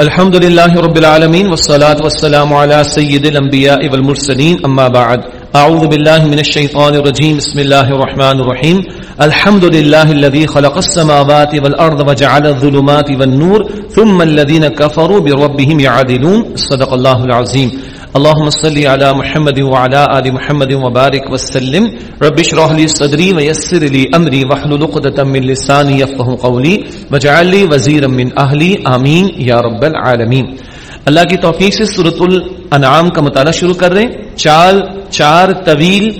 الحمد لله رب العالمين والصلاة والسلام على سيد الأنبياء والمرسلين أما بعد. أعوذ بالله من الشيطان الرجيم بسم الله الرحمن الرحيم الحمد لله الذي خلق السماوات والأرض وجعل الظلمات والنور، ثم الذين كفروا بربهم يعدلون صدق الله العظيم اللهم صل على محمد وعلى ال محمد وبارك وسلم. رب اشرح لي صدري ويسر لي امري واحلل عقده من لساني يفقهوا قولي واجعل لي وزيرا من اهلي امين يا رب العالمين اللہ کی توفیق سے سورۃ الانعام کا مطالعہ شروع کر رہے ہیں. چار چار طویل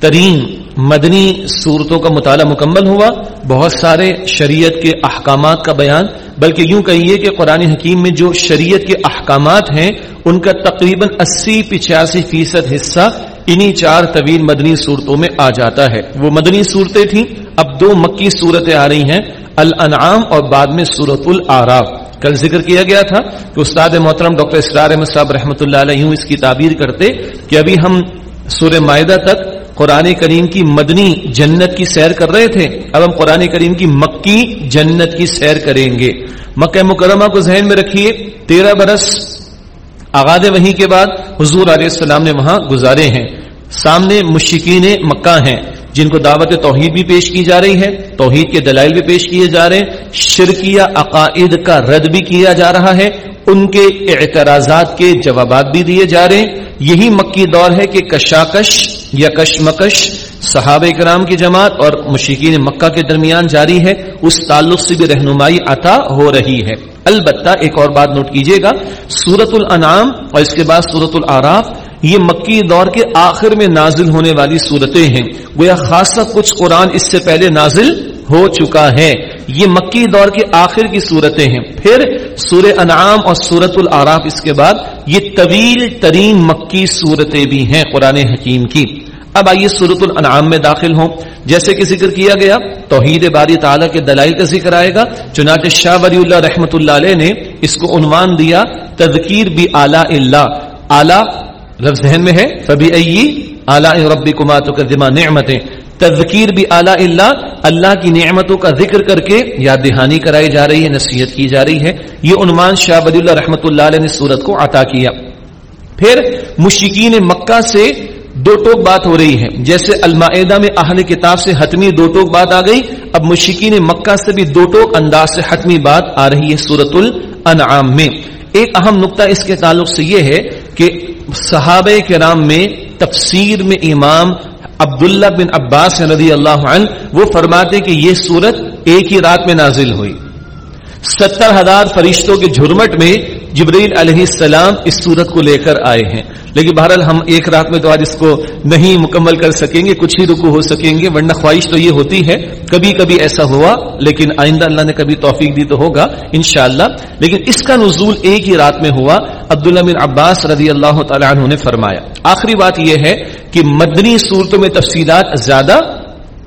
ترین مدنی صورتوں کا مطالعہ مکمل ہوا۔ بہت سارے شریعت کے احکامات کا بیان، بلکہ یوں کہیے کہ قرآن حکیم میں جو شریعت کے احکامات ہیں، ان کا تقریباً اسی پچاسی فیصد حصہ انہی چار طویل مدنی صورتوں میں آ جاتا ہے۔ وہ مدنی صورتیں تھیں، اب دو مکی صورتیں آ رہی ہیں، الانعام اور بعد میں سورت العراف کل ذکر کیا گیا تھا کہ استاد محترم ڈاکٹر اسرار احمد صاحب رحمۃ اللہ علیہ اس کی تعبیر کرتے کہ ابھی ہم سورہ معدہ تک قرآن کریم کی مدنی جنت کی سیر کر رہے تھے۔ اب ہم قرآن کریم کی مکی جنت کی سیر کریں گے۔ مکہ مکرمہ کو ذہن میں رکھیے، تیرہ برس آغاز وہیں کے بعد حضور علیہ السلام نے وہاں گزارے ہیں۔ سامنے مشکین مکہ ہیں، جن کو دعوت توحید بھی پیش کی جا رہی ہے۔ توحید کے دلائل بھی پیش کیے جا رہے ہیں۔ شرکیہ عقائد کا رد بھی کیا جا رہا ہے۔ ان کے اعتراضات کے جوابات بھی دیے جا رہے ہیں۔ یہی مکی دور ہے کہ کشاکش یا کشمکش صحابہ کرام کی جماعت اور مشکین مکہ کے درمیان جاری ہے، اس تعلق سے بھی رہنمائی عطا ہو رہی ہے۔ البتہ ایک اور بات نوٹ کیجیے گا سورت الانعام اور اس کے بعد سورت العراف یہ مکی دور کے آخر میں نازل ہونے والی صورتیں ہیں۔ گویا خاصا کچھ قرآن اس سے پہلے نازل ہو چکا ہے۔ یہ مکی دور کے آخر کی صورتیں ہیں۔ پھر سورہ انعام اور سورت العراف اس کے بعد یہ طویل ترین مکی صورتیں بھی ہیں قرآن حکیم کی۔ اب آئیے سورت الانعام میں داخل ہوں۔ جیسے کہ ذکر کیا گیا، توحید باری تعالیٰ کے دلائل کا ذکر آئے گا۔ چنانچہ شاہ ولی اللہ رحمت اللہ علیہ نے اس کو عنوان دیا، تذکیر بھی اعلی اللہ۔ اعلی لفظ ذہن میں ہے فبی اعلی ربی کماتوں کا ذمہ نعمتیں تذکیر بھی اعلیٰ اللہ اللہ کی نعمتوں کا ذکر کر کے یاد دہانی کرائی جا رہی ہے، نصیحت کی جا رہی ہے۔ یہ عنوان شاہ ولی اللہ رحمۃ اللہ علیہ نے سورت کو عطا کیا۔ پھر مشکین مکہ سے دو ٹوک بات ہو رہی ہے۔ جیسے المائدہ میں اہل کتاب سے حتمی دو ٹوک بات آ گئی، اب مشکین مکہ سے بھی دو ٹوک انداز سے حتمی بات آ رہی ہے سورت الانعام میں۔ ایک اہم نقطہ اس کے تعلق سے یہ ہے کہ صحابہ کرام میں تفسیر میں امام عبداللہ بن عباس رضی اللہ عنہ، وہ فرماتے کہ یہ صورت ایک ہی رات میں نازل ہوئی۔ ستر ہزار فرشتوں کے جھرمٹ میں جبریل علیہ السلام اس صورت کو لے کر آئے ہیں۔ لیکن بہرحال ہم ایک رات میں تو آج اس کو نہیں مکمل کر سکیں گے، کچھ ہی رکو ہو سکیں گے، ورنہ خواہش تو یہ ہوتی ہے۔ کبھی کبھی ایسا ہوا، لیکن آئندہ اللہ نے کبھی توفیق دی تو ہوگا انشاءاللہ۔ لیکن اس کا نزول ایک ہی رات میں ہوا، عبداللہ بن عباس رضی اللہ تعالیٰ عنہ نے فرمایا۔ آخری بات یہ ہے کہ مدنی صورتوں میں تفصیلات زیادہ،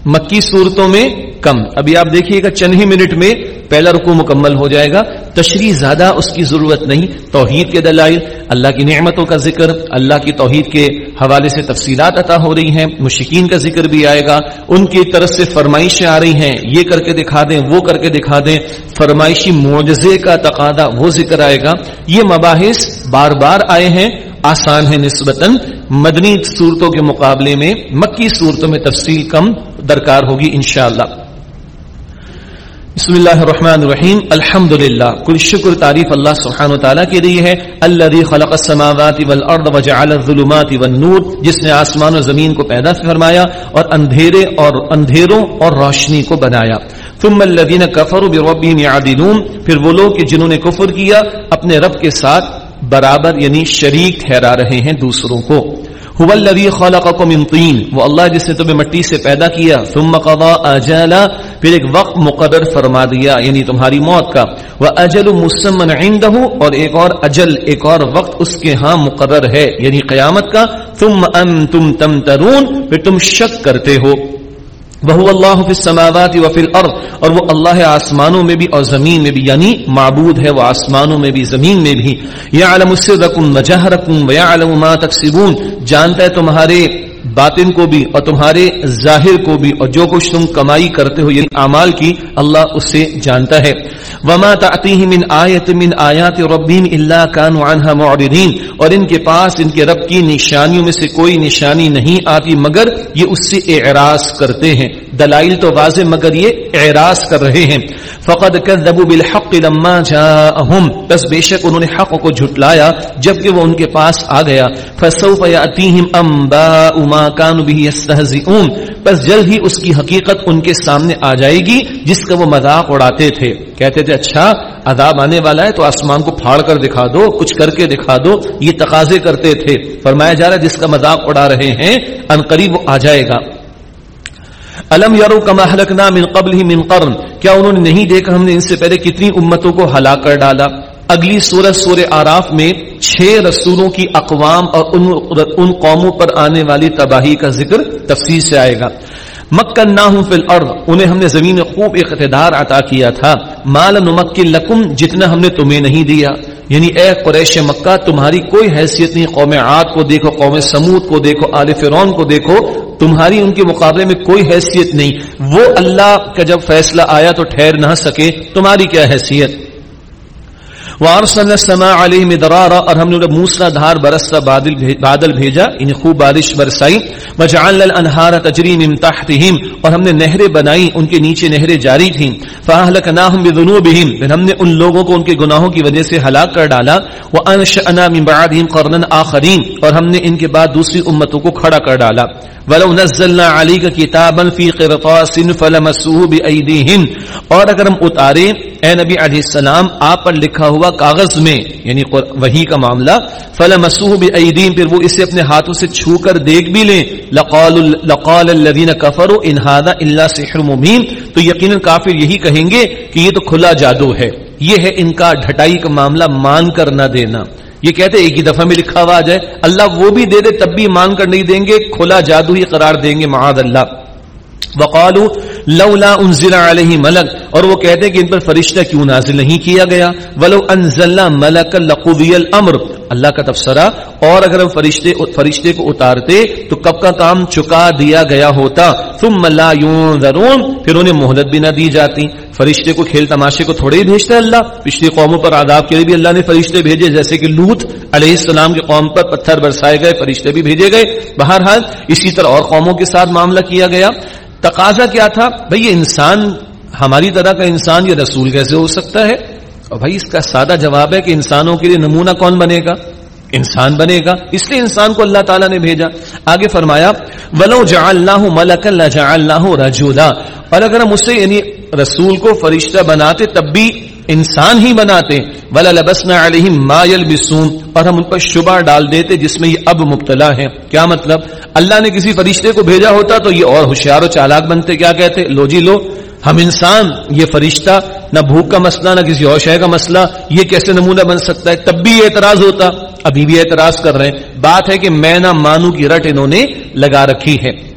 مکی صورتوں میں کم۔ ابھی آپ دیکھیے گا چند ہی منٹ میں پہلا رکو مکمل ہو جائے گا۔ تشریح زیادہ اس کی ضرورت نہیں۔ توحید کے دلائل، اللہ کی نعمتوں کا ذکر، اللہ کی توحید کے حوالے سے تفصیلات عطا ہو رہی ہیں۔ مشکین کا ذکر بھی آئے گا۔ ان کی طرف سے فرمائشیں آ رہی ہیں۔ یہ کر کے دکھا دیں، وہ کر کے دکھا دیں۔ فرمائشی معجزے کا تقاضا، وہ ذکر آئے گا۔ یہ مباحث بار بار آئے ہیں۔ آسان ہے نسبتاً۔ مدنی صورتوں کے مقابلے میں، مکی صورتوں میں تفصیل کم درکار ہوگی انشاءاللہ۔ بسم اللہ الرحمن الرحیم الحمد للہ کل شکر تعریف اللہ سبحانہ وتعالی کے لیے ہے۔ الذي خلق السماوات والارض وجعل الظلمات والنور، جس نے آسمان و زمین کو پیدا فرمایا اور اندھیرے اور اندھیروں اور روشنی کو بنایا۔ ثم الذين كفروا بربهم يعدلون پھر وہ لوگ جنہوں نے کفر کیا، اپنے رب کے ساتھ برابر یعنی شریک ٹھہرا رہے ہیں دوسروں کو۔ هو الذي خلقكم من طين وہ اللہ جس نے تمہیں مٹی سے پیدا کیا۔ ثم قضى اجلا پھر ایک وقت مقرر فرما دیا یعنی تمہاری موت کا۔ واجل مسمى عنده، اور ایک اور اجل، ایک اور وقت اس کے ہاں مقرر ہے یعنی قیامت کا۔ ثم انتم تمترون، پھر تم شک کرتے ہو۔ وہ اللہ فی السماوات و فی الارض اور وہ اللہ ہے آسمانوں میں بھی اور زمین میں بھی یعنی معبود ہے وہ آسمانوں میں بھی، زمین میں بھی۔ یعلم سرکم وجہرکم ویعلم ما تکسبون جانتا ہے تمہارے باطن کو بھی اور تمہارے ظاہر کو بھی اور جو کچھ تم کمائی کرتے ہو یعنی اعمال کی، اللہ اس سے جانتا ہے۔ وما تعطیہ من آیت من آیات ربیم اللہ کانوا عنها معرضین اور ان کے پاس، ان کے رب کی نشانیوں میں سے کوئی نشانی نہیں آتی، مگر یہ اس سے اعراض کرتے ہیں۔ دلائل تو واضح، مگر یہ اعراض کر رہے ہیں۔ فقد كذبوا بالحق لما جاءهم۔ بس بے شک انہوں نے حق کو جھٹلایا، جبکہ وہ ان کے پاس آ گیا۔ فسوف ياتيهم انباء ما كانوا به يستهزئون۔ بس جلد ہی اس کی حقیقت ان کے سامنے آ جائے گی، جس کا وہ مذاق اڑاتے تھے۔ کہتے تھے اچھا عذاب آنے والا ہے تو آسمان کو پھاڑ کر دکھا دو، کچھ کر کے دکھا دو۔ یہ تقاضے کرتے تھے۔ فرمایا جا رہا ہے، جس کا مذاق اڑا رہے ہیں، ان قریب وہ آ جائے گا۔ الم یارو کما حلقنا من قبل ہی من قرن۔ کیا انہوں نے نہیں دیکھا ہم نے ان سے پہلے کتنی امتوں کو ہلاک کر ڈالا؟ اگلی سورج سورہ آراف میں چھ رسولوں کی اقوام اور ان ان قوموں پر آنے والی تباہی کا ذکر تفصیل سے آئے گا۔ مکن نہ ہوں فل انہیں ہم نے زمین میں خوب اقتدار عطا کیا تھا۔ مال نمکن لکم جتنا ہم نے تمہیں نہیں دیا۔ یعنی اے قریش مکہ، تمہاری کوئی حیثیت نہیں۔ قوم عاد کو دیکھو، قوم سمود کو دیکھو، آل فرون کو دیکھو۔ تمہاری ان کے مقابلے میں کوئی حیثیت نہیں۔ وہ اللہ کا جب فیصلہ آیا تو ٹھہر نہ سکے۔ تمہاری کیا حیثیت؟ وارسل السماء علیہ مدرارا اور ہم نے موسلا دھار برستا بادل بادل بھیجا انہیں خوب بارش برسائی۔ وجعلنا الانہار تجری من تحتہم اور ہم نے نہریں بنائی ان کے نیچے نہریں جاری تھیں۔ فاہلکناہم بذنوبہم پھر ہم نے ان لوگوں کو ان کے گناہوں کی وجہ سے ہلاک کر ڈالا۔ وانشأنا من بعدہم قرنا آخرین اور ہم نے ان کے بعد دوسری امتوں کو کھڑا کر ڈالا۔ ولو نزلنا علیک کتابا فی قرطاس فلمسوه بأیدیہم اور اگر ہم اتارے اے نبی علیہ السلام، آپ پر لکھا ہوا کاغذ میں یعنی وہی کا معاملہ، فلمسوه بأیدیہم پھر وہ اسے اپنے ہاتھوں سے چھو کر دیکھ بھی لیں۔ لقال لقال الذين كفروا ان هذا الا سحر مبين۔ تو یقینا کافر یہی کہیں گے کہ یہ تو کھلا جادو ہے۔ یہ ہے ان کا ڈھٹائی کا معاملہ مان کر نہ دینا۔ یہ کہتے ایک ہی دفعہ میں لکھا ہوا آ جائے اللہ وہ بھی دے دے، تب بھی مان کر نہیں دیں گے، کھلا جادو ہی قرار دیں گے، معاذ اللہ۔ وقالو لولا انزل علیہ ملک، اور وہ کہتے ہیں کہ ان پر فرشتہ کیوں نازل نہیں کیا گیا؟ ولو انزلنا ملک لقضی الامر۔ اللہ کا تفسرہ اور اگر ہم فرشتے فرشتے کو اتارتے، تو کب کا کام چکا دیا گیا ہوتا؟ ثم لا ينذرون پھر انہیں مہلت بھی نہ دی جاتی۔ فرشتے کو کھیل تماشے کو تھوڑے ہی بھیجتا ہے اللہ۔ پچھلی قوموں پر آداب کے لیے بھی اللہ نے فرشتے بھیجے، جیسے کہ لوت علیہ السلام کے قوم پر پتھر برسائے گئے، فرشتے بھی بھیجے گئے۔ بہرحال، اسی طرح اور قوموں کے ساتھ معاملہ کیا گیا۔ تقاضا کیا تھا؟ بھائی یہ انسان، ہماری طرح کا انسان یہ رسول کیسے ہو سکتا ہے؟ اور بھائی اس کا سادہ جواب ہے کہ انسانوں کے لیے نمونہ کون بنے گا؟ انسان بنے گا۔ اس لیے انسان کو اللہ تعالیٰ نے بھیجا۔ آگے فرمایا، ولو جا اللہ ملک اللہ جا اللہ رجولا۔ اور اگر ہم اسے یعنی رسول کو فرشتہ بناتے، تب بھی انسان ہی بناتے، ولا لبسنا علیہم ما یلبسون اور ہم ان پر شبہ ڈال دیتے جس میں یہ اب مبتلا ہے کیا مطلب؟ اللہ نے کسی فرشتے کو بھیجا ہوتا تو یہ اور ہوشیار و چالاک بنتے، کیا کہتے؟ لو جی لو، ہم انسان، یہ فرشتہ، نہ بھوک کا مسئلہ، نہ کسی اور شے کا مسئلہ، یہ کیسے نمونہ بن سکتا ہے؟ تب بھی یہ اعتراض ہوتا۔ ابھی بھی اعتراض کر رہے ہیں۔ بات ہے کہ میں نہ مانو کی رٹ انہوں نے لگا رکھی ہے۔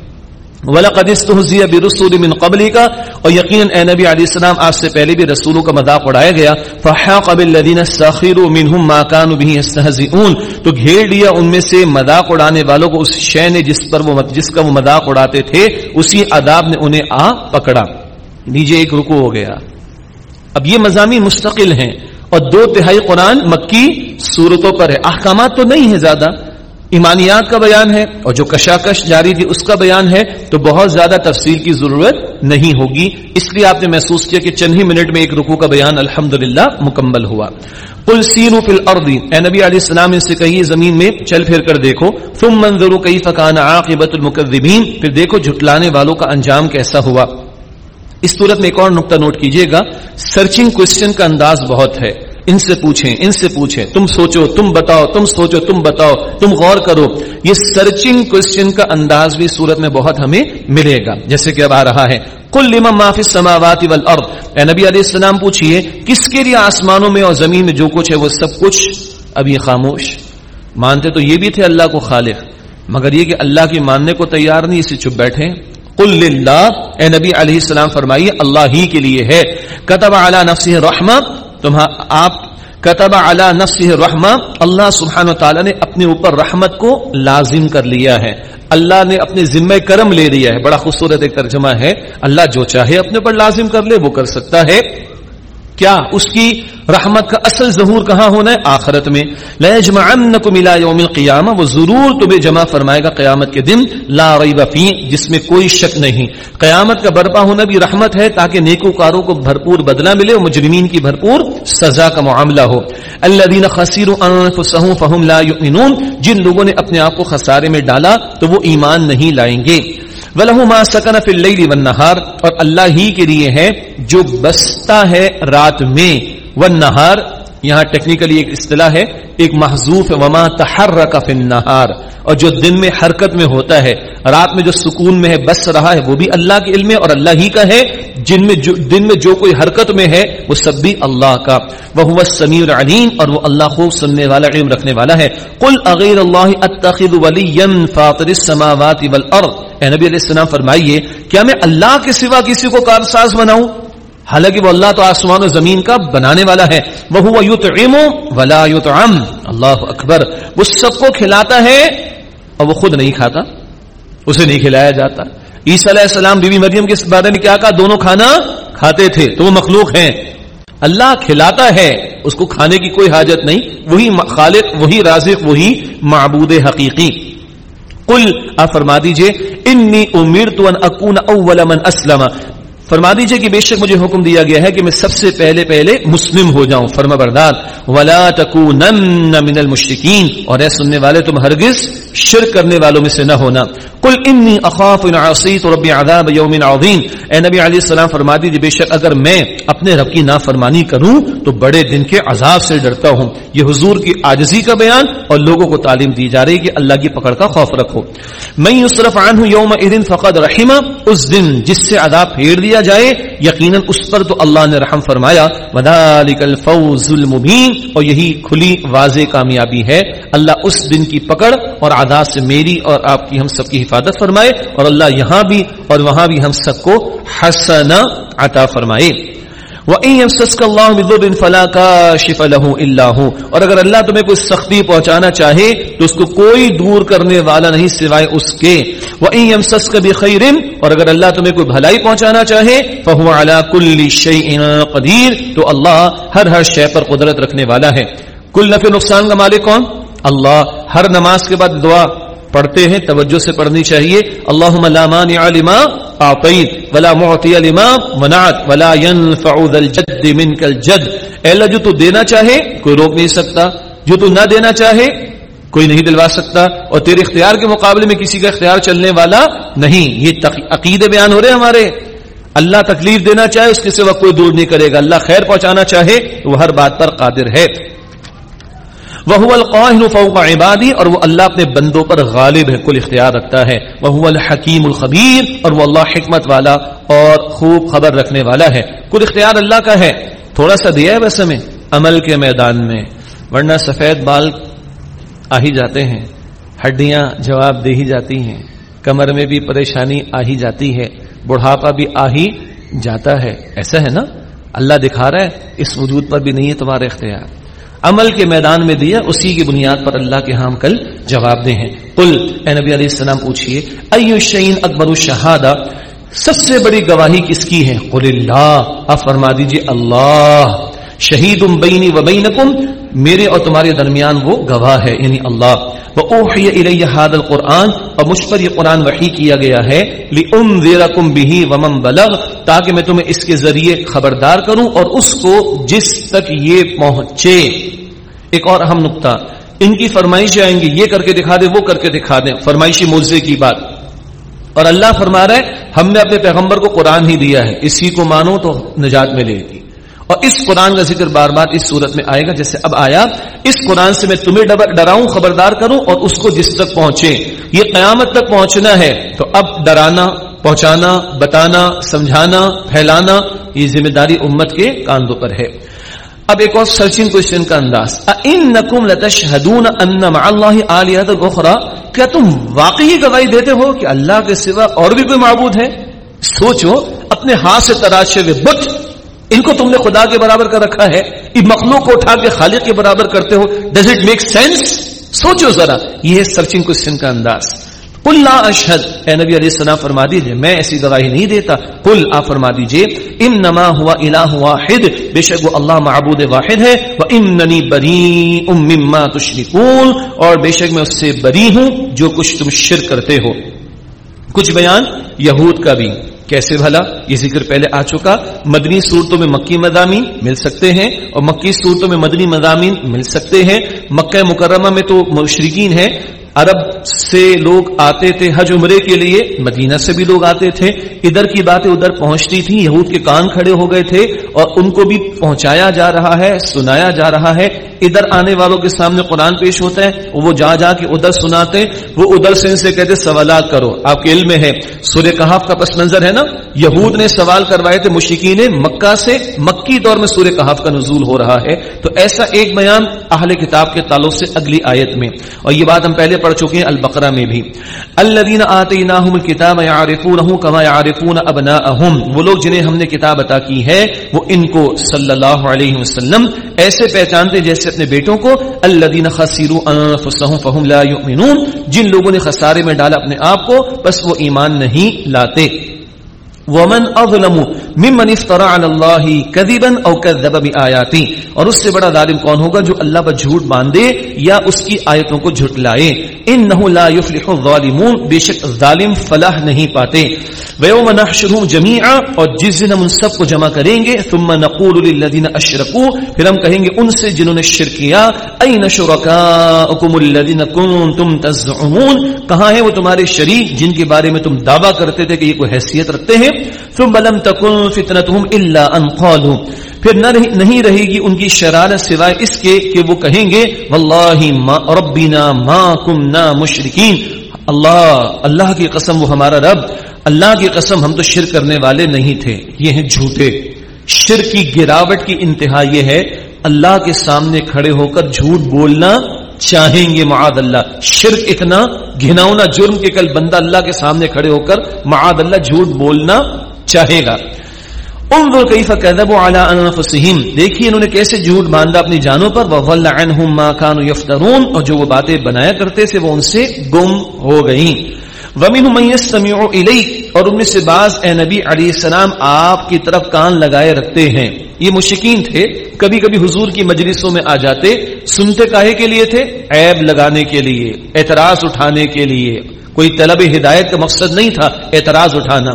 وَلَقَدِ اسْتُهْزِيَ بِرُسُولِ مِنْ قَبْلِكَ۔ اور یقیناً اے نبی علیہ السلام آپ سے پہلے بھی رسولوں کا مذاق اڑایا گیا۔ فَحَاقَ بِالَّذِينَ سَخِرُوا مِنْهُمْ مَا كَانُوا بِهِ يَسْتَهْزِئُونَ۔ تو گھیر لیا ان میں سے مذاق اڑانے والوں کو، اس شے نے جس پر وہ جس کا وہ مذاق اڑاتے تھے، اسی عذاب نے انہیں آ پکڑا۔ نیچے ایک رکو ہو گیا۔ اب یہ مضامین مستقل ہیں۔ اور دو تہائی قرآن مکی صورتوں پر ہے۔ احکامات تو نہیں ہے زیادہ۔ ایمانیات کا بیان ہے اور جو کشاکش جاری تھی اس کا بیان ہے تو بہت زیادہ تفصیل کی ضرورت نہیں ہوگی۔ اس لیے آپ نے محسوس کیا کہ چند ہی منٹ میں ایک رکو کا بیان الحمد مکمل ہوا۔ کل سین فل اردی اے نبی علیہ السلام سے کہیے زمین میں چل پھر کر دیکھو۔ تم منظر کئی فقان عاقبت المقدمین پھر دیکھو جھٹلانے والوں کا انجام کیسا ہوا۔ اس صورت میں ایک اور نقطہ نوٹ کیجیے گا۔ سرچنگ کوشچن کا انداز بہت ہے۔ ان سے پوچھیں، ان سے پوچھیں، تم سوچو، تم بتاؤ، تم سوچو، تم بتاؤ، تم غور کرو۔ یہ سرچنگ کوشچن کا انداز بھی صورت میں بہت ہمیں ملے گا۔ جیسے کہ اب آ رہا ہے کل لما معافی سماوات والارض۔ اے نبی علیہ السلام پوچھئے، کس کے لیے آسمانوں میں اور زمین میں جو کچھ ہے وہ سب کچھ؟ اب یہ خاموش۔ مانتے تو یہ بھی تھے اللہ کو خالق، مگر یہ کہ اللہ کی ماننے کو تیار نہیں اسے چپ بیٹھے۔ قل للہ، اے نبی علیہ السلام فرمائیے، اللہ ہی کے لیے ہے۔ کتب علی نفسہ رحمہ تمہاں آپ کتب علی نفس رحمہ اللہ سبحانہ و تعالیٰ نے اپنے اوپر رحمت کو لازم کر لیا ہے۔ اللہ نے اپنے ذمہ کرم لے لیا ہے۔ بڑا خوبصورت ایک ترجمہ ہے۔ اللہ جو چاہے اپنے اوپر لازم کر لے، وہ کر سکتا ہے۔ کیا اس کی رحمت کا اصل ظہور کہاں ہونا ہے؟ آخرت میں۔ لَيَجْمَعَنَّكُمْ إِلَىٰ يَوْمِ الْقِيَامَةِ وہ ضرور تمہیں جمع فرمائے گا قیامت کے دن، لا ریب فی، جس میں کوئی شک نہیں۔ قیامت کا برپا ہونا بھی رحمت ہے، تاکہ نیکوکاروں کو بھرپور بدلہ ملے، اور مجرمین کی بھرپور سزا کا معاملہ ہو۔ الذین خسروا انفسهم فهم لا يؤمنون جن لوگوں نے اپنے آپ کو خسارے میں ڈالا، تو وہ ایمان نہیں لائیں گے۔ وَلَهُ مَا سَكَنَ فِي اللَّيْلِ وَالنَّهَارِ اور اللہ ہی کے لیے ہے جو بستا ہے رات میں۔ والنہار یہاں ٹیکنیکلی ایک اصطلاح ہے، ایک محضوف وما تحرک فی النہار اور جو دن میں حرکت میں ہوتا ہے، رات میں جو سکون میں ہے، بس رہا ہے، وہ بھی اللہ کے علم ہے اور اللہ ہی کا ہے۔ جن میں جو دن میں جو کوئی حرکت میں ہے، وہ سب بھی اللہ کا۔ وہ سمیر علیم اور وہ اللہ خوب سننے والا، علم رکھنے والا ہے۔ قل اغیر اللہ اتخذ ولیا فاطر السماوات والارض اے نبی علیہ السلام، فرمائیے، کیا میں اللہ کے سوا کسی کو کارساز بناؤں؟ حالانکہ وہ اللہ تو آسمان و زمین کا بنانے والا ہے۔ وہ یطعم ولا یطعم۔ اللہ اکبر۔ وہ سب کو کھلاتا ہے اور وہ خود نہیں کھاتا۔ اسے نہیں کھلایا جاتا۔ عیسی علیہ السلام بی بی مریم کے بارے میں کیا کہا؟ دونوں کھانا کھاتے تھے تو وہ مخلوق ہیں۔ اللہ کھلاتا ہے، اس کو کھانے کی کوئی حاجت نہیں۔ وہی خالق، وہی رازق، وہی معبود حقیقی۔ کل آپ فرما دیجیے انی امرت ان اکون اول من اسلم فرما دیجیے کہ بے شک مجھے حکم دیا گیا ہے کہ میں سب سے پہلے پہلے مسلم ہو جاؤں، فرما بردار۔ ولا تکونن من المشرکین اور اے سننے والے، تم ہرگز شرک کرنے والوں میں سے نہ ہونا۔ قل انی اخاف ان عصیت ربی عذاب یوم عظیم اے نبی علیہ السلام، فرما دیجیے، بے شک اگر میں اپنے رب کی نافرمانی کروں، تو بڑے دن کے عذاب سے ڈرتا ہوں۔ یہ حضور کی عاجزی کا بیان اور لوگوں کو تعلیم دی جا رہی ہے کہ اللہ کی پکڑ کا خوف رکھو۔ میں یصرف عنہ یوم اذن فقد رحمہ اس دن جس سے عذاب پھیر دیا جائے، یقیناً اس پر تو اللہ نے رحم فرمایا، وَذَلِكَ الْفَوْزُ الْمُبِينَ۔ اور یہی کھلی واضح کامیابی ہے۔ اللہ اس دن کی پکڑ اور عذاب سے میری اور آپ کی ہم سب کی حفاظت فرمائے اور اللہ یہاں بھی اور وہاں بھی ہم سب کو حسن عطا فرمائے۔ اور اگر اللہ تمہیں کوئی سختی پہنچانا چاہے، تو اس کو کوئی دور کرنے والا نہیں سوائے اس کے۔ وَإِن بِخَيْرٍ، اور اگر اللہ تمہیں کوئی بھلائی پہنچانا چاہے، فَهُوَ عَلَى كُلِّ شَيْءٍ تو اللہ ہر ہر شے پر قدرت رکھنے والا ہے۔ کل نفع نقصان کا مالک کون؟ اللہ۔ ہر نماز کے بعد دعا۔ پڑھتے ہیں، توجہ سے پڑھنی چاہیے۔ اللہ لا مانع لما اعطیت، ولا معطی لما منعت، ولا ينفع ذا الجد منك الجد۔ اے اللہ، جو تو دینا چاہے، کوئی روک نہیں سکتا۔ جو تو نہ دینا چاہے، کوئی نہیں دلوا سکتا۔ اور تیرے اختیار کے مقابلے میں کسی کا اختیار چلنے والا نہیں۔ یہ عقیدے بیان ہو رہے ہیں ہمارے۔ اللہ تکلیف دینا چاہے، اس کے سوا کوئی دور نہیں کرے گا۔ اللہ خیر پہنچانا چاہے، وہ ہر بات پر قادر ہے۔ وہ القاہر فوق عبادی اور وہ اللہ اپنے بندوں پر غالب ہے، کل اختیار رکھتا ہے۔ وہ الحکیم الخبیر، اور وہ اللہ حکمت والا اور خوب خبر رکھنے والا ہے۔ کل اختیار اللہ کا ہے۔ تھوڑا سا دیا ہے بس ہمیں عمل کے میدان میں، ورنہ سفید بال آ ہی جاتے ہیں۔ ہڈیاں جواب دے ہی جاتی ہیں۔ کمر میں بھی پریشانی آ ہی جاتی ہے۔ بڑھاپا بھی آ ہی جاتا ہے۔ ایسا ہے نا؟ اللہ دکھا رہا ہے، اس وجود پر بھی نہیں ہے تمہارا اختیار۔ عمل کے میدان میں دیا، اسی کی بنیاد پر اللہ کے ہم کل جواب دے ہیں۔ قل، اے نبی علیہ السلام، پوچھئے ایو شعین اکبر الشہادہ؟ سب سے بڑی گواہی کس کی ہے؟ قل اللہ، آپ فرما دیجیے، اللہ۔ شہید بینی و بینکم، میرے اور تمہارے درمیان وہ گواہ ہے یعنی اللہ۔ وَأُوحِيَ إِلَيَّ هَذَا الْقُرْآنِ، اور مجھ پر یہ قرآن وحی کیا گیا ہے۔ لِأُنذِرَكُمْ بِهِ وَمَنْ بَلَغْ، تاکہ میں تمہیں اس کے ذریعے خبردار کروں اور اس کو جس تک یہ پہنچے۔ ایک اور اہم نقطہ، ان کی فرمائشیں آئیں گی، یہ کر کے دکھا دیں وہ کر کے دکھا دیں۔ فرمائشی موزے کی بات۔ اور اللہ فرما رہے ہم نے اپنے پیغمبر کو قرآن ہی دیا ہے، اسی کو مانو تو نجات ملے گی۔ اور اس قرآن کا ذکر بار بار اس صورت میں آئے گا، جیسے اب آیا، اس قرآن سے میں تمہیں ڈراؤں، خبردار کروں اور اس کو جس تک پہنچے، یہ قیامت تک پہنچنا ہے۔ تو اب ڈرانا، پہنچانا، بتانا، سمجھانا، پھیلانا، یہ ذمہ داری امت کے کاندھوں پر ہے۔ اب ایک اور سرچنگ کوشچن کا انداز۔ ان نقم لتشہدون ان مع اللہ آلیت اخرى کیا تم واقعی گواہی دیتے ہو کہ اللہ کے سوا اور بھی کوئی معبود ہے؟ سوچو، اپنے ہاتھ سے تراشے ہوئے بت ان کو تم نے خدا کے برابر کر رکھا ہے۔ ان مخلوق کو اٹھا کے خالق کے برابر کرتے ہو۔ ڈز اٹ میک سینس سوچو ذرا۔ یہ ہے سرچنگ کوشچن کا انداز۔ اللہ اشہد۔ اے نبی علیہ السلام، فرما دیجیے۔ میں ایسی گواہی نہیں دیتا۔ کل آپ فرما دیجیے۔ ام نما ہوا الہ واحد۔ بے شک وہ اللہ معبود واحد ہے۔ وہ اننی بری ام مما تشرکون اور بے شک میں اس سے بری ہوں جو کچھ تم شرک کرتے ہو۔ کچھ بیان یہود کا بھی۔ کیسے بھلا؟ یہ ذکر پہلے آ چکا۔ مدنی صورتوں میں مکی مضامین مل سکتے ہیں اور مکی صورتوں میں مدنی مضامین مل سکتے ہیں۔ مکہ مکرمہ میں تو مشرقین ہے عرب سے لوگ آتے تھے حج عمرے کے لیے، مدینہ سے بھی لوگ آتے تھے۔ ادھر کی باتیں ادھر پہنچتی تھی یہود کے کان کھڑے ہو گئے تھے اور ان کو بھی پہنچایا جا رہا ہے، سنایا جا رہا ہے۔ ادھر آنے والوں کے سامنے قرآن پیش ہوتا ہے، وہ جا جا کے ادھر سناتے وہ ادھر سے ان سے کہتے سوالات کرو۔ آپ کے علم میں ہے۔ سورہ کہاف کا پس منظر ہے نا؟ یہود نے سوال کروائے تھے مشکین مکہ سے۔ مکی دور میں سورہ کہاف کا نزول ہو رہا ہے۔ تو ایسا ایک بیان اہل کتاب کے تعلق سے اگلی آیت میں۔ اور یہ بات ہم پہلے پڑھ چکے ہیں البقرہ میں بھی۔ الذين آتيناهم الكتاب يعرفونه كما يعرفون ابناءهم وہ لوگ جنہیں ہم نے کتاب عطا کی ہے، وہ ان کو صلی اللہ علیہ وسلم ایسے پہچانتے جیسے اپنے بیٹوں کو۔ الذين خسروا انفسهم فهم لا يؤمنون جن لوگوں نے خسارے میں ڈالا اپنے آپ کو، بس وہ ایمان نہیں لاتے۔ ومن اظلم ممن افترى على الله كذبا او كذب باياته اور اس سے بڑا ظالم کون ہوگا جو اللہ پر جھوٹ باندھے یا اس کی آیتوں کو جھٹلائے؟ انه لا يفلح الظالمون، بے شک ظالم فلاح نہیں پاتے۔ ويوم نحشرهم جميعا، اور جس دن ہم ان سب کو جمع کریں گے، ثم نقول للذين اشركوا پھر ہم کہیں گے ان سے جنہوں نے شرک کیا اين شركاؤكم الذين كنتم تزعمون؟ کہاں ہیں وہ تمہارے شریک جن کے بارے میں تم دعویٰ کرتے تھے کہ یہ کوئی حیثیت رکھتے ہیں؟ ثم لم تكن فتنتهم الا ان قالوا۔ پھر نہ رہی نہیں رہے گی ان کی شرارت سوائے اس کے کہ وہ کہیں گے، واللہ ما ربنا ما كنا مشرکین۔ اللہ اللہ کی قسم وہ ہمارا رب۔ اللہ کی قسم ہم تو شرک کرنے والے نہیں تھے۔ یہ ہیں جھوٹے۔ شرک کی گراوٹ کی انتہا یہ ہے، اللہ کے سامنے کھڑے ہو کر جھوٹ بولنا چاہیں گے معاد اللہ۔ شرک اتنا گھناؤنا جرم کہ کل بندہ اللہ کے سامنے کھڑے ہو کر معاد اللہ جھوٹ بولنا چاہے گا۔ انظر کیف کذبوا علی انفسهم دیکھیے انہوں نے کیسے جھوٹ باندھا اپنی جانوں پر۔ وضل عنهم ما كانوا يفترون۔ اور جو وہ باتیں بنایا کرتے تھے وہ ان سے گم ہو گئیں۔ ومنهم من يستمع اور ان میں سے بعض اے نبی علیہ السلام آپ کی طرف کان لگائے رکھتے ہیں۔ یہ مشکین تھے کبھی کبھی حضور کی مجلسوں میں آ جاتے، سنتے کاہے کے لیے تھے؟ عیب لگانے کے لیے، اعتراض اٹھانے کے لیے۔ کوئی طلب ہدایت کا مقصد نہیں تھا اعتراض اٹھانا۔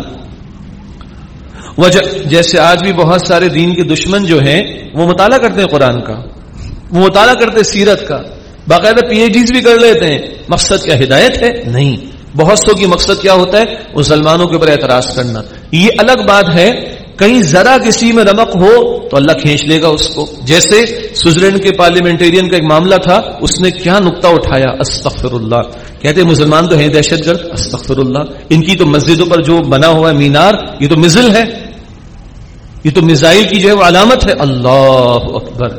وجہ، جیسے آج بھی بہت سارے دین کے دشمن جو ہیں، وہ مطالعہ کرتے ہیں قرآن کا، وہ مطالعہ کرتے سیرت کا۔ باقاعدہ پی ایچ ڈیز بھی کر لیتے ہیں۔ مقصد کیا، ہدایت ہے؟ نہیں۔ بہت سو کی مقصد کیا ہوتا ہے؟ مسلمانوں کے اوپر اعتراض کرنا۔ یہ الگ بات ہے، کہیں ذرا کسی میں رمق ہو تو اللہ کھینچ لے گا اس کو۔ جیسے سوئٹزرلینڈ کے پارلیمنٹرین کا ایک معاملہ تھا، اس نے کیا نقطہ اٹھایا؟ استغفر اللہ کہتے مسلمان تو ہیں دہشت گرد۔ استغفر اللہ ان کی تو مسجدوں پر جو بنا ہوا ہے مینار، یہ تو مزل ہے۔ یہ تو میزائل کی جو ہے وہ علامت ہے۔ اللہ اکبر۔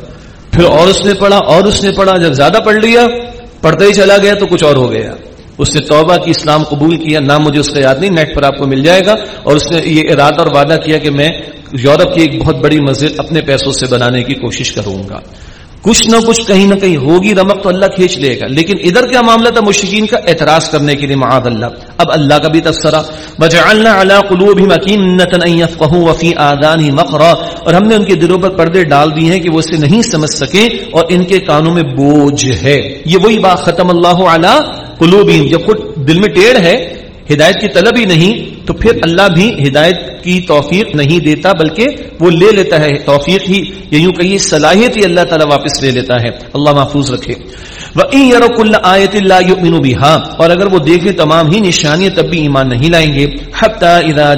پھر اور اس نے پڑھا، اور اس نے پڑھا۔ جب زیادہ پڑھ لیا پڑھتے ہی چلا گیا تو کچھ اور ہو گیا۔ اس نے توبہ کی، اسلام قبول کیا نام مجھے اس کا یاد نہیں، نیٹ پر آپ کو مل جائے گا۔ اور اس نے یہ ارادہ اور وعدہ کیا کہ میں یورپ کی ایک بہت بڑی مسجد اپنے پیسوں سے بنانے کی کوشش کروں گا۔ کچھ نہ کچھ کہیں نہ کہیں ہوگی، رمق تو اللہ کھینچ لے گا۔ لیکن ادھر کیا معاملہ تھا؟ مشکین کا اعتراض کرنے کے لیے معاذ اللہ۔ اب اللہ کا بھی تبصرہ۔ وجعلنا على قلوبهم اكنة ان يفقهوا وفي اذانهم مقرا۔ اور ہم نے ان کے دلوں پر پردے ڈال دیے ہیں کہ وہ اسے نہیں سمجھ سکے اور ان کے کانوں میں بوجھ ہے۔ یہ وہی بات ختم اللہ علی قلوبهم جب خود دل میں ٹیڑھ ہے، ہدایت کی طلب ہی نہیں، تو پھر اللہ بھی ہدایت کی توفیق نہیں دیتا، بلکہ وہ لے لیتا ہے توفیق ہی، یا یوں کہیے صلاحیت ہی اللہ تعالیٰ واپس لے لیتا ہے۔ اللہ محفوظ رکھے۔ آیت اللہ اور اگر وہ دیکھیں تمام ہی نشانیاں، تب بھی ایمان نہیں لائیں گے۔ حتی اذا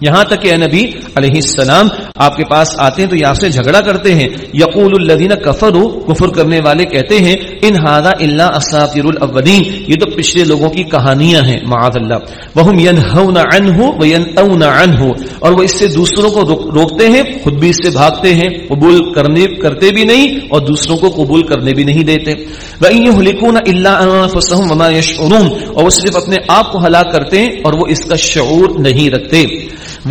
یہاں تک کہ اے نبی علیہ السلام آپ کے پاس آتے ہیں تو یہ آپ سے جھگڑا کرتے ہیں. یقول الذین کفروا، کفر کرنے والے کہتے ہیں، ان ھذا الا اساطیر الاولین. یہ تو پچھلے لوگوں کی کہانیاں ہیں، معاذ اللہ. وهم ينهون عنه وينأون عنه اور وہ اس سے دوسروں کو روکتے ہیں، خود بھی اس سے بھاگتے ہیں، قبول کرنے کرتے بھی نہیں، اور دوسروں کو قبول کرنے بھی نہیں دیتے. وان يهلكون الا انفسهم وما يشعرون. اور وہ صرف اپنے آپ کو ہلاک کرتے ہیں، اور وہ اس کا شعور نہیں رکھتے.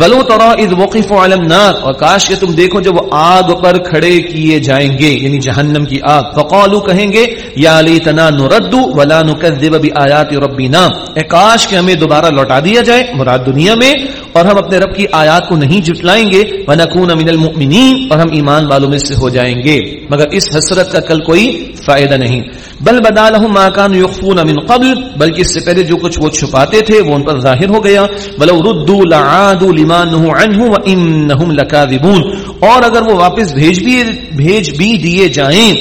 ولو ترا اذ وقفوا على النار، اور کاش کہ تم دیکھو جب وہ آگ پر کھڑے کیے جائیں گے یعنی جہنم کی آگ۔ فقالوا کہیں گے، یا لیتنا نرد ولا نكذب بآيات ربنا۔ اے کاش کہ ہمیں دوبارہ لوٹا دیا جائے، مراد دنیا میں، اور ہم اپنے رب کی آیات کو نہیں جھٹلائیں گے۔ ونکون من المؤمنین اور ہم ایمان والوں میں سے ہو جائیں گے۔ مگر اس حسرت کا کل کوئی فائدہ نہیں۔ بل بدا لهم ما كانوا يخفون من قبل، بلکہ اس سے پہلے جو کچھ وہ چھپاتے تھے، وہ ان پر ظاہر ہو گیا۔ ولو ردوا لعادوا لما نهوا عنه وانهم لكاذبون اور اگر وہ واپس بھیج بھی بھیج بھی دیے جائیں،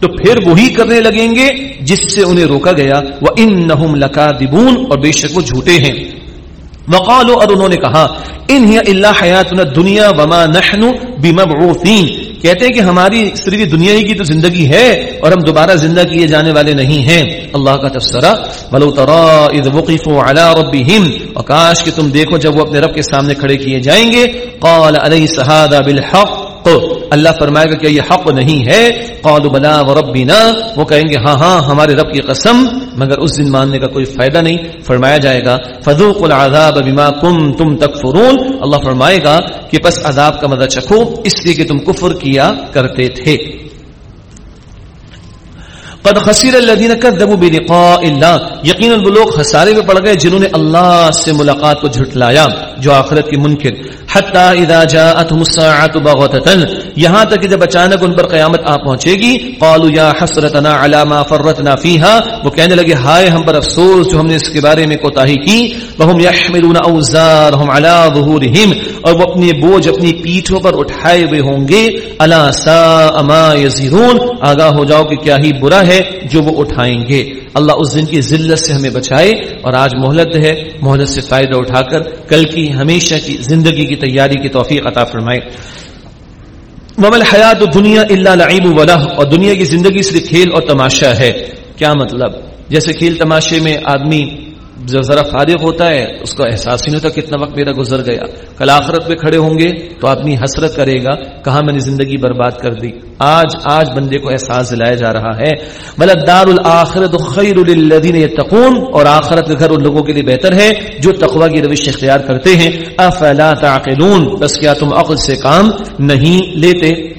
تو پھر وہی کرنے لگیں گے جس سے انہیں روکا گیا۔ وہ ان نہ اور بے شک وہ جھوٹے ہیں۔ وقالو اور انہوں نے کہا ان اللہ حیات دنیا وما نحن بمبعوثین۔ کہتے ہیں کہ ہماری صرف دنیا ہی کی تو زندگی ہے اور ہم دوبارہ زندہ کیے جانے والے نہیں ہیں۔ اللہ کا تبصرہ، ولو ترى اذ وقفوا على ربهم وکاش کہ تم دیکھو جب وہ اپنے رب کے سامنے کھڑے کیے جائیں گے۔ قال الیس هذا بالحق؟ اللہ فرمائے گا کہ یہ حق نہیں ہے۔ قالوا بلا وربنا۔ وہ کہیں گے ہاں ہاں ہمارے رب کی قسم، مگر اس دن ماننے کا کوئی فائدہ نہیں۔ فرمایا جائے گا، فذوقوا العذاب بما كنتم تکفرون۔ اللہ فرمائے گا کہ پس عذاب کا مزہ چکھو، اس لیے کہ تم کفر کیا کرتے تھے۔ قد خسیر الذين كذبوا بلقاء الله۔ یقینا وہ لوگ خسارے میں پڑ گئے جنہوں نے اللہ سے ملاقات کو جھٹلایا۔ جو آخرت کی منکر، حتی اذا جاءتهم الساعه بغتة یہاں تک کہ جب اچانک ان پر قیامت آ پہنچے گی، قالوا یا حسرتنا على ما فرطنا فيها وہ کہنے لگے، ہائے ہم پر افسوس جو ہم نے اس کے بارے میں کوتاہی کی وهم يحملون اوزارهم على ظهورهم اور وہ اپنے بوجھ اپنی پیٹھوں پر اٹھائے ہوئے ہوں گے، الا ساء ما يزرون آگاہ ہو جاؤ کہ کیا ہی برا ہے جو وہ اٹھائیں گے۔ اللہ اس دن کی ذلت سے ہمیں بچائے اور آج مہلت ہے، مہلت سے فائدہ اٹھا کر کل کی ہمیشہ کی زندگی کی تیاری کی توفیق عطا فرمائے۔ ممل حیات دنیا اللہ لعیب ولا اور دنیا کی زندگی صرف کھیل اور تماشا ہے۔ کیا مطلب؟ جیسے کھیل تماشے میں آدمی جب ذرا فارغ ہوتا ہے، اس کو احساس ہی نہیں ہوتا کتنا وقت میرا گزر گیا۔ کل آخرت پہ کھڑے ہوں گے تو آدمی حسرت کرے گا، کہاں میں نے زندگی برباد کر دی۔ آج آج بندے کو احساس دلایا جا رہا ہے۔ مطلب دار الآخرت خیر الدین تقون اور آخرت گھر ان لوگوں کے لیے بہتر ہے جو تقوا کی روش اختیار کرتے ہیں۔ افلا تعقلون؟ بس کیا تم عقل سے کام نہیں لیتے؟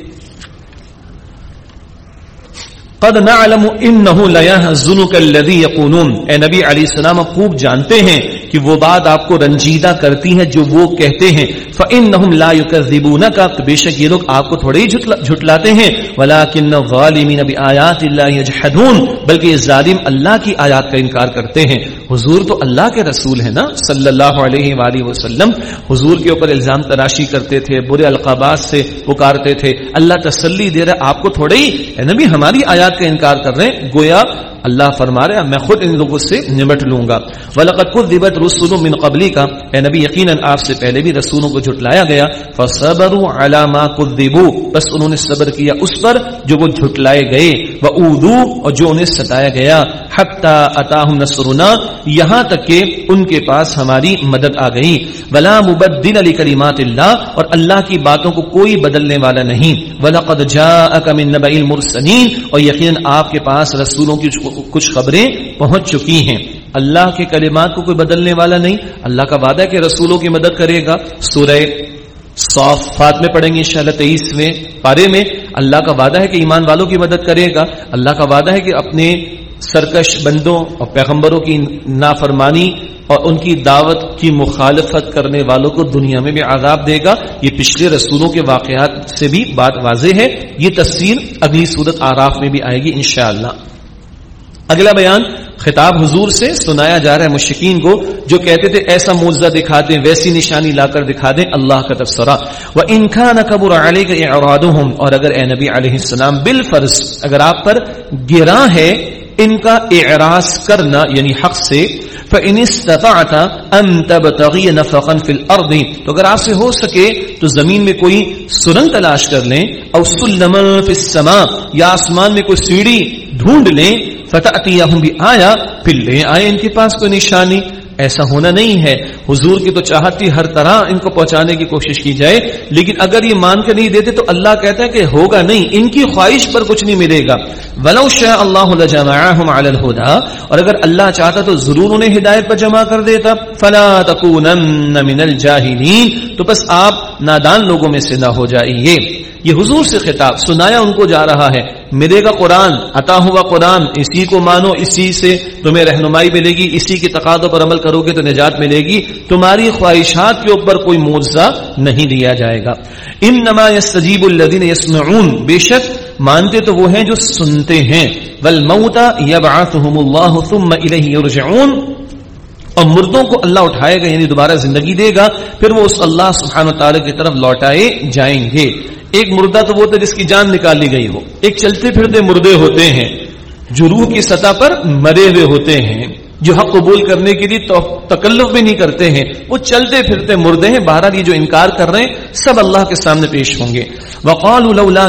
قد نعلم انه لا يحزنك الذي يقولون اے نبی علیہ السلام خوب جانتے ہیں کہ وہ بات آپ کو رنجیدہ کرتی ہے جو وہ کہتے ہیں۔ فانهم لا يكذبونك بے شک یہ لوگ آپ کو تھوڑے ہی جھٹلاتے ہیں۔ ولكن الظالمين بآيات الله يجحدون۔ بلکہ یہ ظالم اللہ کی آیات کا انکار کرتے ہیں۔ حضور تو اللہ کے رسول ہیں نا صلی اللہ علیہ وآلہ وسلم، حضور کے اوپر الزام تراشی کرتے تھے، برے القابات سے پکارتے تھے۔ اللہ تسلی دے رہا آپ کو تھوڑے ہی نبی ہماری آیات کا انکار کر رہے ہیں، گویا اللہ فرما رہے میں خود ان لوگوں سے نمٹ لوں گا۔ ولقد كذبت رسل من قبلی اے نبی، یقینا آپ سے پہلے بھی رسولوں کو جھٹلایا گیا۔ فصبروا على ما كذبوا۔ بس انہوں نے صبر کیا اس پر جو وہ جھٹلائے گئے۔ واوذوا اور جو انہیں ستایا گیا۔ حتى اتاهم نصرنا۔ یہاں تک کہ ان کے پاس ہماری مدد آ گئی۔ ولا مبدل لکلمات اللہ۔ اور اللہ کی باتوں کو کوئی بدلنے والا نہیں۔ ولقد جاءك من نبأ المرسلين۔ اور یقینا آپ کے پاس رسولوں کی کچھ خبریں پہنچ چکی ہیں۔ اللہ کے کلمات کو کوئی بدلنے والا نہیں۔ اللہ کا وعدہ ہے کہ رسولوں کی مدد کرے گا۔ سورہ صافات میں پڑھیں گے انشاءاللہ تیئیسویں پارے میں۔ اللہ کا وعدہ ہے کہ ایمان والوں کی مدد کرے گا۔ اللہ کا وعدہ ہے کہ اپنے سرکش بندوں اور پیغمبروں کی نافرمانی اور ان کی دعوت کی مخالفت کرنے والوں کو دنیا میں بھی عذاب دے گا۔ یہ پچھلے رسولوں کے واقعات سے بھی بات واضح ہے۔ یہ تفصیل اگلی صورت آراف میں بھی آئے گی انشاءاللہ۔ اگلا بیان، خطاب حضور سے سنایا جا رہا ہے مشکین کو، جو کہتے تھے، ایسا موزہ دکھا دیں، ویسی نشانی لا کر دکھا دیں، اللہ کا تبصرہ وہ انخا نہ قبر علی کا اور اگر اے نبی علیہ السلام بالفرض اگر آپ پر گرا ہے، ان کا اعراض کرنا یعنی حق سے، فَإِنِ اسْتَطَعْتَ أَن تَبْتَغِيَ نَفَقًا فِي الْأَرْضِ۔ تو اگر آپ سے ہو سکے، تو زمین میں کوئی سرنگ تلاش کر لیں او سلما فی السماء، یا آسمان میں کوئی سیڑھی ڈھونڈ لیں فتح بھی آیا پھر لے آئے ان کے پاس کوئی نشانی۔ ایسا ہونا نہیں ہے۔ حضور کی تو چاہتی ہر طرح ان کو پہنچانے کی کوشش کی جائے، لیکن اگر یہ مان کر نہیں دیتے تو اللہ کہتا ہے کہ ہوگا نہیں، ان کی خواہش پر کچھ نہیں ملے گا۔ ولو شاء اللہ لجمعهم اور اگر اللہ چاہتا تو ضرور انہیں ہدایت پر جمع کر دیتا۔ فلا تکونن من الجاہلین تو بس آپ نادان لوگوں میں سے نہ ہو جائیے۔ یہ حضور سے خطاب، سنایا ان کو جا رہا ہے۔ ملے گا قرآن، عطا ہوا قرآن، اسی کو مانو، اسی سے تمہیں رہنمائی ملے گی، اسی کی تقاضوں پر عمل کرو گے تو نجات ملے گی۔ تمہاری خواہشات کے اوپر کوئی معاوضہ نہیں دیا جائے گا۔ ان نما سجیب الدین یسمعون، بے شک مانتے تو وہ ہیں جو سنتے ہیں۔ ولمتا یبعثهم اللہ ثم الیہ یرجعون۔ اور مردوں کو اللہ اٹھائے گا یعنی دوبارہ زندگی دے گا، پھر وہ اس اللہ سبحانہ تعالی کی طرف لوٹائے جائیں گے۔ ایک مردہ تو وہ تھا جس کی جان نکالی گئی ہو۔ ایک چلتے پھرتے مردے ہوتے ہیں جو روح کی سطح پر مرے ہوئے ہوتے ہیں۔ جو حق قبول کرنے کے لیے تکلف بھی نہیں کرتے ہیں، وہ چلتے پھرتے مردے ہیں۔ بہرحال یہ جو انکار کر رہے ہیں، سب اللہ کے سامنے پیش ہوں گے۔ وقال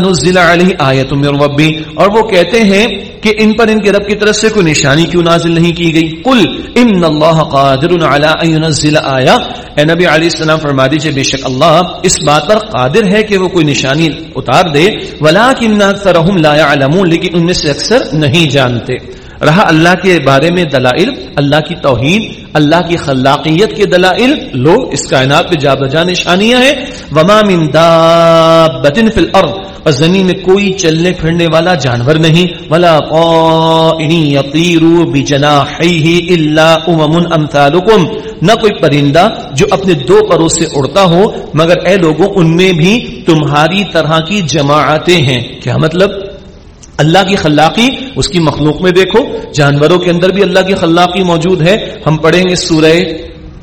نزل علیہ آیت من ربی، اور وہ کہتے ہیں کہ ان پر ان کے رب کی طرف سے کوئی نشانی کیوں نازل نہیں کی گئی؟ قل ان اللہ قادر علی ان ينزل آیا اے نبی علیہ السلام، فرما دیجیے، بے شک اللہ اس بات پر قادر ہے کہ وہ کوئی نشانی اتار دے۔ ولکن اکثرهم لا يعلمون لیکن ان میں سے اکثر نہیں جانتے۔ رہا اللہ کے بارے میں دلائل، اللہ کی توحید، اللہ کی خلاقیت کے دلائل۔ لو اس کائنات پہ جا بجا نشانیاں ہیں۔ وما من دابت فی الارض اور زمین میں کوئی چلنے پھرنے والا جانور نہیں۔ ولا قائن یطیر بجناحیہ الا امم امثالکم نہ کوئی پرندہ جو اپنے دو پروں سے اڑتا ہو، مگر اے لوگوں، ان میں بھی تمہاری طرح کی جماعتیں ہیں۔ کیا مطلب؟ اللہ کی خلاقی اس کی مخلوق میں دیکھو، جانوروں کے اندر بھی اللہ کی خلاقی موجود ہے۔ ہم پڑھیں گے سورہ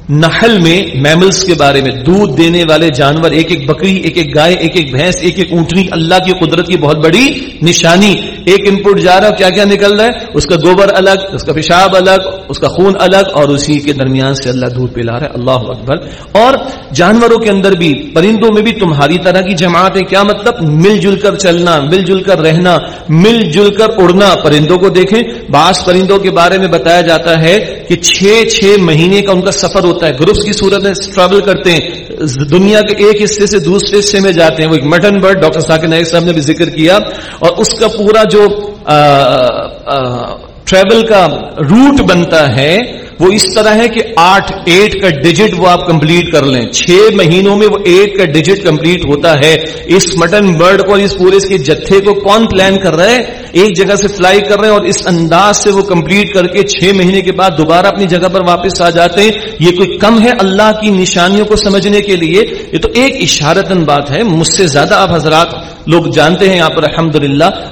نحل میں میملز کے بارے میں، دودھ دینے والے جانور، ایک ایک بکری، ایک ایک گائے، ایک ایک بھینس، ایک ایک اونٹنی، اللہ کی قدرت کی بہت بڑی نشانی۔ ایک ان پٹ جا رہا ہے کیا کیا نکل رہا ہے؟ اس کا گوبر الگ، اس کا پیشاب الگ، اس کا خون الگ، اور اسی کے درمیان سے اللہ دودھ پلا رہا ہے۔ اللہ اکبر۔ اور جانوروں کے اندر بھی، پرندوں میں بھی تمہاری طرح کی جماعت ہے کیا مطلب؟ مل جل کر چلنا، مل جل کر رہنا، مل جل کر اڑنا۔ پرندوں کو دیکھیں، بعض پرندوں کے بارے میں بتایا جاتا ہے کہ چھ چھ مہینے کا ان کا سفر ہوتا ہے۔ گروپس کی صورت میں ٹریول کرتے ہیں۔ دنیا کے ایک حصے سے دوسرے حصے میں جاتے ہیں۔ وہ ایک مٹن برڈ ڈاکٹر ساکر نائک صاحب نے بھی ذکر کیا۔ اور اس کا پورا جو ٹریول کا روٹ بنتا ہے وہ اس طرح ہے کہ آٹھ ایٹ کا ڈیجٹ وہ آپ کمپلیٹ کر لیں۔ چھ مہینوں میں وہ ایٹ کا ڈیجٹ کمپلیٹ ہوتا ہے۔ اس مٹن برڈ کو اس پورے اس کے جتھے کو کون پلان کر رہے ہیں ایک جگہ سے فلائی کر رہے ہیں اور اس انداز سے وہ کمپلیٹ کر کے چھ مہینے کے بعد دوبارہ اپنی جگہ پر واپس آ جاتے ہیں۔ یہ کوئی کم ہے اللہ کی نشانیوں کو سمجھنے کے لیے؟ یہ تو ایک اشارتن بات ہے۔ مجھ سے زیادہ آپ حضرات لوگ جانتے ہیں یہاں پر الحمد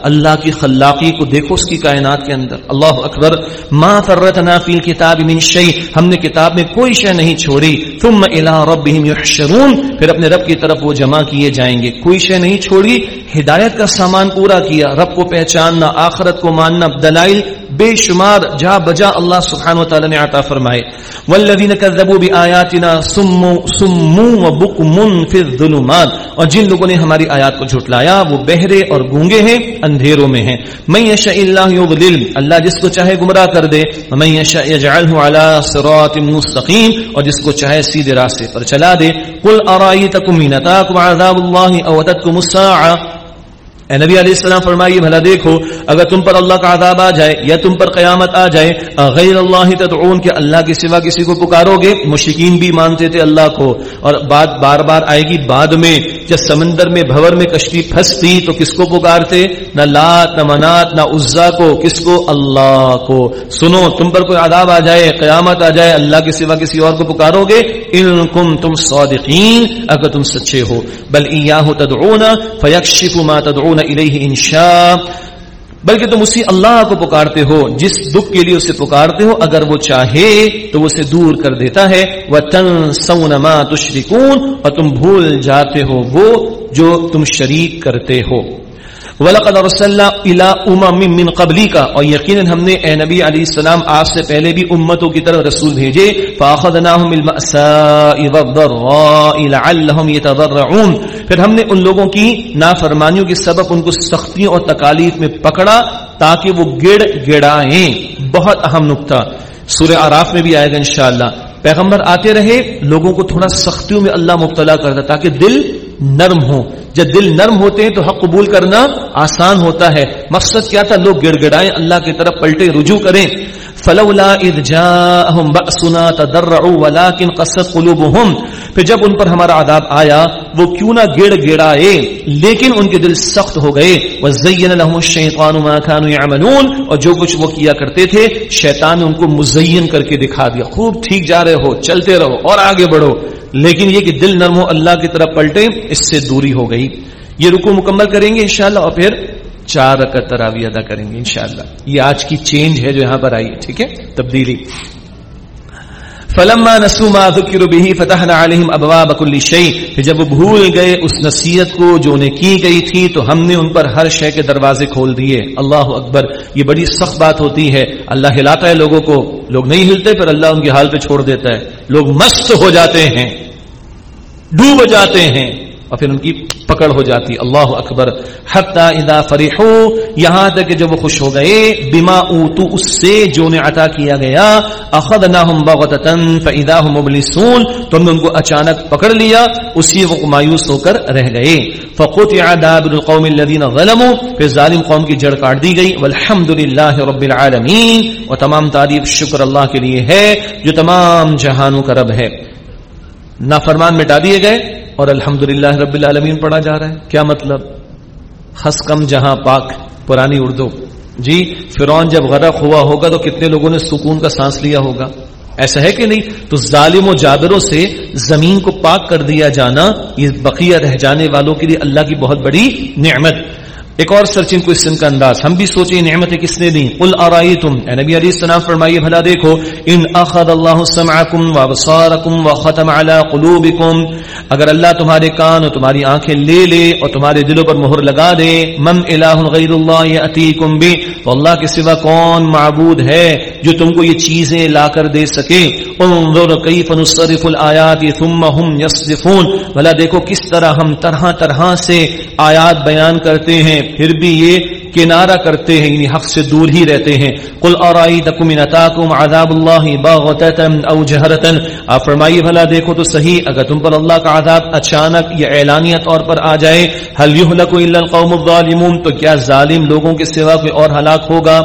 اللہ کی خلاقی کو دیکھو اس کی کائنات کے اندر۔ اللہ اکبر، ما فرتنا فی الكتاب من شیء ہم نے کتاب میں کوئی شے نہیں چھوڑی۔ ثم الى ربهم يحشرون۔ پھر اپنے رب کی طرف وہ جمع کیے جائیں گے۔ کوئی شے نہیں چھوڑی۔ ہدایت کا سامان پورا کیا۔ رب کو پہچاننا، آخرت کو ماننا، دلائل بے شمار جا بجا اللہ سبحانہ و تعالی نے عطا فرمائے. والذین کذبوا بآیاتنا سمو سمو وبکم فی الظلمات. اور جن لوگوں نے ہماری آیات کو جھٹلایا، وہ بہرے اور گونگے ہیں، اندھیروں میں ہیں. من یشاء اللہ یضلل، اللہ جس کو چاہے گمراہ کر دے. من یشاء یجعلہ علی صراط مستقیم، اور جس کو چاہے سیدھے راستے پر چلا دے. قل ارایتکم ان اتاکم عذاب اللہ او اتتکم الساعہ اے نبی علیہ السلام فرمائیے، بھلا دیکھو، اگر تم پر اللہ کا عذاب آ جائے یا تم پر قیامت آ جائے غیر اللہ تدعون کہ اللہ کے سوا کسی کو پکارو گے مشکین بھی مانتے تھے اللہ کو۔ اور بات بار بار آئے گی بعد میں، جب سمندر میں، بھور میں کشتی پھنستی تو کس کو پکارتے؟ نہ لات، نہ منات، نہ عزا کو، کس کو؟ اللہ کو۔ سنو، تم پر کوئی عذاب آ جائے، قیامت آ جائے، اللہ کے سوا کسی اور کو پکارو گے؟ ان کم تم صادقین، اگر تم سچے ہو۔ بل ایاہ تدعون فیکشف ما تدعون۔ الیہ انشاء بلکہ تم اسی اللہ کو پکارتے ہو، جس دکھ کے لیے اسے پکارتے ہو، اگر وہ چاہے تو وہ اسے دور کر دیتا ہے وہ تن سونما تشریکون اور تم بھول جاتے ہو وہ جو تم شریک کرتے ہو۔ وَلَقَدْ رَسَلَّا إِلَىٰ أُمَمٍ مِّن قَبْلِكَ، اور یقیناً ہم نے اے نبی علیہ السلام آپ سے پہلے بھی امتوں کی طرف رسول بھیجے، فَأَخَذْنَاهُمْ بِالْمَأْسَاءِ وَالضَّرَّاءِ لَعَلَّهُمْ يَتَضَرَّعُونَ۔ پھر ہم نے ان لوگوں کی نافرمانیوں کے سبب، ان کو سختیوں اور تکالیف میں پکڑا تاکہ وہ گڑ گڑائیں۔ بہت اہم نقطہ۔ سورہ آراف میں بھی آئے گا انشاءاللہ۔ پیغمبر آتے رہے، لوگوں کو تھوڑا سختیوں میں اللہ مبتلا کرتا تاکہ دل نرم ہو۔ جب دل نرم ہوتے ہیں تو حق قبول کرنا آسان ہوتا ہے۔ مقصد کیا تھا؟ لوگ گڑ گڑائیں، اللہ کی طرف پلٹے رجوع کریں۔ فلولا اذ جاءهم بأسنا تضرعوا ولكن قست قلوبهم. پھر جب ان پر ہمارا عذاب آیا، وہ کیوں نہ گڑ گڑائے لیکن ان کے دل سخت ہو گئے. وزین لهم الشیطان ما كانوا يعملون۔ اور جو کچھ وہ کیا کرتے تھے، شیطان نے ان کو مزین کر کے دکھا دیا۔ خوب ٹھیک جا رہے ہو، چلتے رہو اور آگے بڑھو۔ لیکن یہ کہ دل نرم ہو اللہ کی طرف پلٹے اس سے دوری ہو گئی۔ یہ رکو مکمل کریں گے انشاءاللہ اور پھر چار رکعت تراوی ادا کریں گے انشاءاللہ۔ یہ آج کی چینج ہے جو یہاں پر آئی ہے، ٹھیک ہے؟ تبدیلی۔ فلما نسوا ما ذکروا به فتحنا عليهم ابواب كل شيء جب وہ بھول گئے اس نصیحت کو جو انہیں کی گئی تھی، تو ہم نے ان پر ہر شے کے دروازے کھول دیے۔ اللہ اکبر، یہ بڑی سخت بات ہوتی ہے۔ اللہ ہلاتا ہے لوگوں کو۔ لوگ نہیں ہلتے، پھر اللہ ان کے حال پہ چھوڑ دیتا ہے۔ لوگ مست ہو جاتے ہیں، ڈوب جاتے ہیں۔ اور پھر ان کی پکڑ ہو جاتی۔ اللہ اکبر۔ حتی اذا فرحو، یہاں تک کہ جب وہ خوش ہو گئے، بما اوتو، اس سے جو نے عطا کیا گیا اخذناهم بغتتا فاذا هم مبلسون۔ تو ہم نے ان کو اچانک پکڑ لیا اسی وقت مایوس ہو کر رہ گئے۔ فقطع دابر القوم الذين ظلموا۔ پھر ظالم قوم کی جڑ کاٹ دی گئی۔ والحمدللہ رب العالمین اور تمام تعریف شکر اللہ کے لیے ہے، جو تمام جہانوں کا رب ہے۔ نافرمان مٹا دیے گئے۔ اور الحمد رب العالمین پڑھا جا رہا ہے۔ کیا مطلب؟ خس کم جہاں پاک، پرانی اردو۔ جی فرعون جب غرق ہوا ہوگا تو کتنے لوگوں نے سکون کا سانس لیا ہوگا۔ ایسا ہے کہ نہیں؟ تو ظالم و جابروں سے زمین کو پاک کر دیا جانا، یہ بقیہ رہ جانے والوں کے لیے اللہ کی بہت بڑی نعمت۔ ایک اور سرچن کو اس کا انداز، ہم بھی سوچیں نعمت کس نے دی قل ارائیتم، اے نبی علیہ السلام فرمائیے، بھلا دیکھو، ان اخذ اللہ سمعکم وابصارکم وختم علی قلوبکم، اگر اللہ تمہارے کان اور تمہاری آنکھیں لے لے اور تمہارے دلوں پر مہر لگا دے، من الہ غیر اللہ یاتیکم بی تو اللہ کے سوا کون معبود ہے جو تم کو یہ چیزیں لا کر دے سکے؟ انظر کیف نصرف الآیات ثم هم یصدفون بھلا دیکھو کس طرح ہم طرح طرح سے آیات بیان کرتے ہیں، پھر بھی یہ کنارہ کرتے ہیں یعنی حق سے دور ہی رہتے ہیں۔ قل ارائیتکم ان اتاکم عذاب اللہ باغتتا او جہرتا آپ فرمائیے، بھلا دیکھو تو صحیح، اگر تم پر اللہ کا عذاب اچانک یا اعلانیہ طور پر آ جائے، هل یهلک الا القوم الظالمون؟ تو کیا ظالم لوگوں کے سوا کوئی اور ہلاک ہوگا؟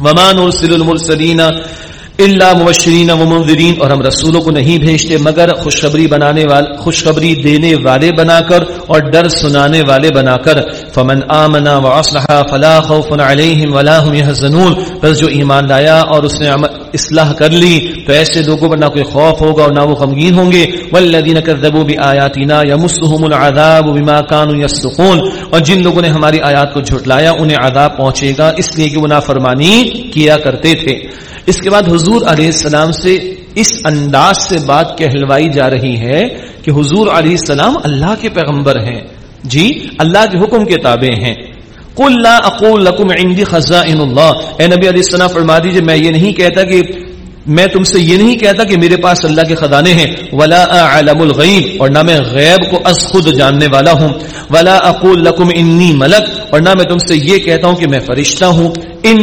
وما نرسل المرسلین اللہ مبشرین و منذرین، اور ہم رسولوں کو نہیں بھیجتے، مگر خوشخبری بنانے والے خوشخبری دینے والے بنا کر اور ڈر سنانے والے بنا کر فمن آمنا واصلح فلا خوف علیہم ولا هم يحزنون۔ بس جو ایمان لایا اور اس نے اصلاح کر لی، تو ایسے لوگوں پر نہ کوئی خوف ہوگا اور نہ وہ غمگین ہوں گے۔ والذین کذبوا بآیاتنا یمسهم العذاب بما كانوا يفسقون اور جن لوگوں نے ہماری آیات کو جھٹلایا، انہیں عذاب پہنچے گا، اس لیے کہ وہ نافرمانی کیا کرتے تھے۔ اس کے بعد حضور علیہ السلام سے اس انداز سے بات کہلوائی جا رہی ہے کہ حضور علیہ السلام اللہ کے پیغمبر ہیں۔ جی اللہ کے حکم کے تابع ہیں۔ قل لا اقول لكم عندي خزائن اللہ۔ اے نبی علیہ السلام، فرما دیجیے، میں یہ نہیں کہتا کہ میں تم سے یہ نہیں کہتا کہ میرے پاس اللہ کے خزانے ہیں۔ ولا اعلم الغیب، اور نہ میں غیب کو از خود جاننے والا ہوں۔ ولا اقول لكم انی ملک، اور نہ میں تم سے یہ کہتا ہوں کہ میں فرشتہ ہوں۔ ان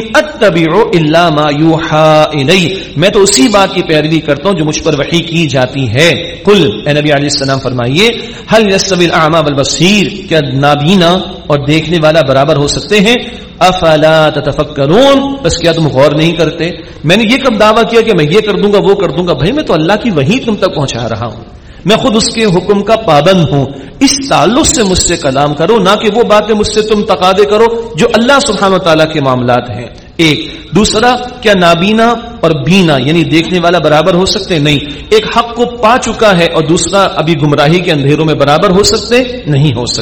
ما يوحى الی میں تو اسی بات کی پیروی کرتا ہوں جو مجھ پر وحی کی جاتی ہے۔ قل، اے نبی علیہ السلام، فرمائیے، هل يستوي الاعمى والبصير؟ کیا نابینا اور دیکھنے والا برابر ہو سکتے ہیں؟ افلا تتفکرون؟ بس کیا تم غور نہیں کرتے؟ میں نے یہ کب دعویٰ کیا کہ میں یہ کر دوں گا، وہ کر دوں گا۔ بھائی، میں تو اللہ کی وہی تم تک پہنچا رہا ہوں۔ میں خود اس کے حکم کا پابند ہوں۔ اس تعلق سے مجھ سے کلام کرو، نہ کہ وہ باتیں مجھ سے تم تقاضے کرو جو اللہ سبحانہ و تعالیٰ کے معاملات ہیں۔ ایک۔ دوسرا، کیا نابینا اور بینا یعنی دیکھنے والا برابر ہو سکتے؟ نہیں۔ ایک حق کو پا چکا ہے اور دوسرا ابھی گمراہی کے اندھیروں میں برابر ہو سکتے؟ نہیں ہو سکتے۔